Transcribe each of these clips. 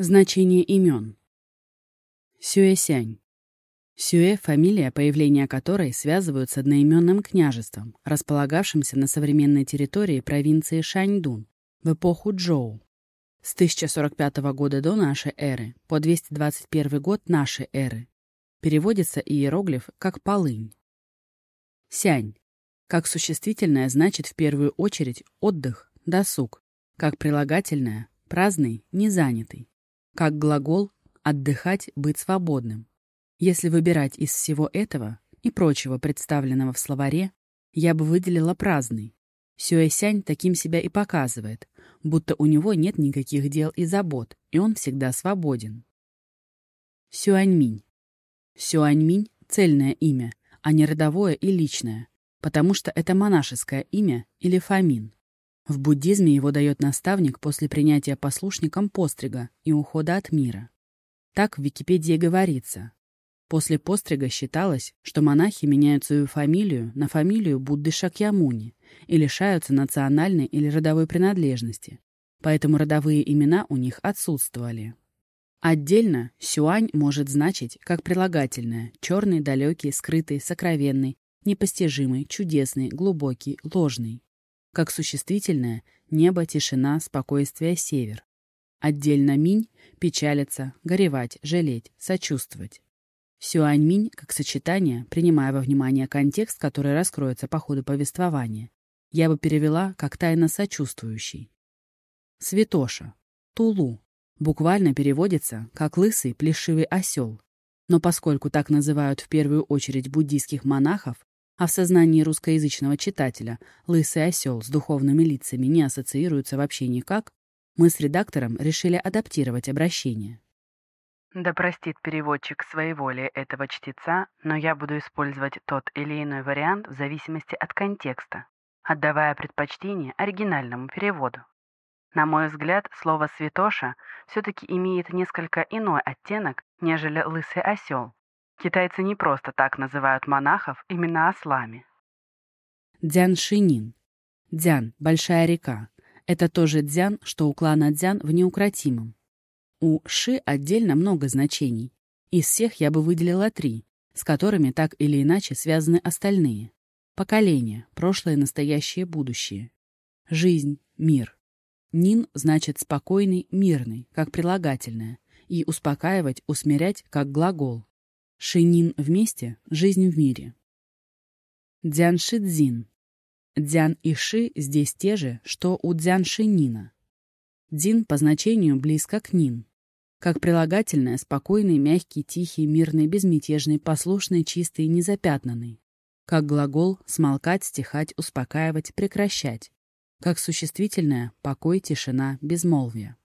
Значение имен. Сюэсянь. Сюэ – фамилия, появление которой связывают с одноименным княжеством, располагавшимся на современной территории провинции Шаньдун в эпоху Джоу. С 1045 года до нашей эры по 221 год нашей эры переводится иероглиф как «полынь». Сянь. Как существительное значит в первую очередь отдых, досуг, как прилагательное – праздный, незанятый. Как глагол «отдыхать, быть свободным». Если выбирать из всего этого и прочего представленного в словаре, я бы выделила праздный. Сюэсянь таким себя и показывает, будто у него нет никаких дел и забот, и он всегда свободен. Сюаньминь. Сюаньминь — цельное имя, а не родовое и личное, потому что это монашеское имя или фамин. В буддизме его дает наставник после принятия послушником пострига и ухода от мира. Так в Википедии говорится. После пострига считалось, что монахи меняют свою фамилию на фамилию Будды Шакьямуни и лишаются национальной или родовой принадлежности, поэтому родовые имена у них отсутствовали. Отдельно «сюань» может значить как прилагательное «черный, далекий, скрытый, сокровенный, непостижимый, чудесный, глубокий, ложный» как существительное небо, тишина, спокойствие, север. Отдельно минь – печалиться, горевать, жалеть, сочувствовать. Сюань-минь как сочетание, принимая во внимание контекст, который раскроется по ходу повествования, я бы перевела как тайно сочувствующий. Святоша. Тулу. Буквально переводится как лысый плешивый осел. Но поскольку так называют в первую очередь буддийских монахов, а в сознании русскоязычного читателя лысый осел с духовными лицами не ассоциируется вообще никак, мы с редактором решили адаптировать обращение. Да простит переводчик своеволие этого чтеца, но я буду использовать тот или иной вариант в зависимости от контекста, отдавая предпочтение оригинальному переводу. На мой взгляд, слово «святоша» все-таки имеет несколько иной оттенок, нежели «лысый осел», Китайцы не просто так называют монахов именно ослами. Дзян Шинин. Дзян – большая река. Это тоже дзян, что у клана дзян в неукротимом. У Ши отдельно много значений. Из всех я бы выделила три, с которыми так или иначе связаны остальные. Поколение, прошлое, настоящее, будущее. Жизнь, мир. Нин значит спокойный, мирный, как прилагательное, и успокаивать, усмирять, как глагол. Шинин вместе, жизнь в мире. Дзян Шидзин. Дзян и Ши здесь те же, что у Дзян Шинина. Дзин по значению близко к Нин. Как прилагательное спокойный, мягкий, тихий, мирный, безмятежный, послушный, чистый, незапятнанный. Как глагол смолкать, стихать, успокаивать, прекращать. Как существительное покой, тишина, безмолвие.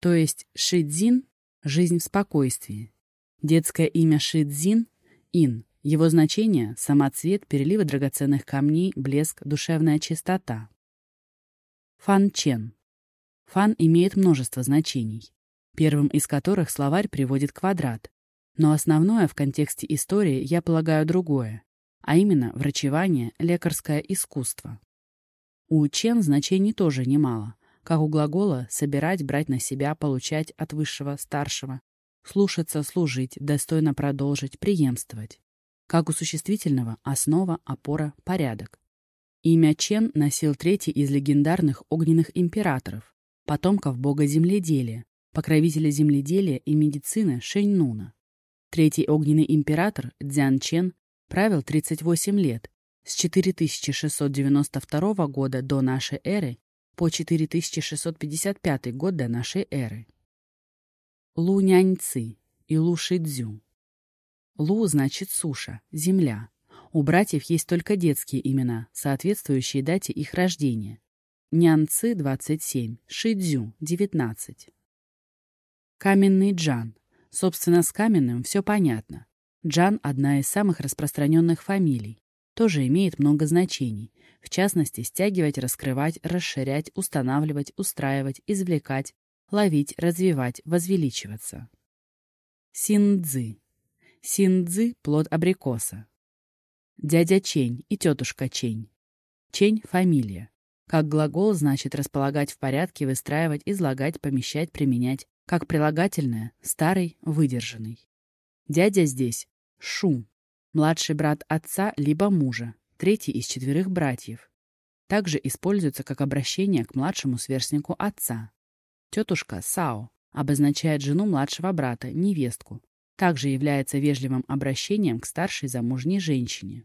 То есть Шидзин — жизнь в спокойствии, Детское имя Шидзин — Ин. Его значение — самоцвет, переливы драгоценных камней, блеск, душевная чистота. Фан Чен. Фан имеет множество значений, первым из которых словарь приводит квадрат. Но основное в контексте истории я полагаю другое, а именно врачевание, лекарское искусство. У Чен значений тоже немало, как у глагола «собирать», «брать на себя», «получать» от высшего, старшего, Слушаться, служить, достойно продолжить, преемствовать. Как у существительного – основа, опора, порядок. Имя Чен носил третий из легендарных огненных императоров, потомков бога земледелия, покровителя земледелия и медицины Шэньнуна. Третий огненный император Дзян Чен правил 38 лет, с 4692 года до нашей эры по 4655 год до нашей эры. Лу Няньцы и Лу Шидзю. Лу значит суша, земля. У братьев есть только детские имена, соответствующие дате их рождения. Нянцы – 27, Шидзю – 19. Каменный Джан. Собственно, с каменным все понятно. Джан – одна из самых распространенных фамилий. Тоже имеет много значений. В частности, стягивать, раскрывать, расширять, устанавливать, устраивать, извлекать, ловить, развивать, возвеличиваться. Синдзы. Синдзы – плод абрикоса. Дядя Чень и тетушка Чень. Чень – фамилия. Как глагол значит располагать в порядке, выстраивать, излагать, помещать, применять, Как прилагательное «старый», «выдержанный». Дядя здесь – Шу, младший брат отца либо мужа, третий из четверых братьев. Также используется как обращение к младшему сверстнику отца. Тетушка Сао обозначает жену младшего брата, невестку. Также является вежливым обращением к старшей замужней женщине.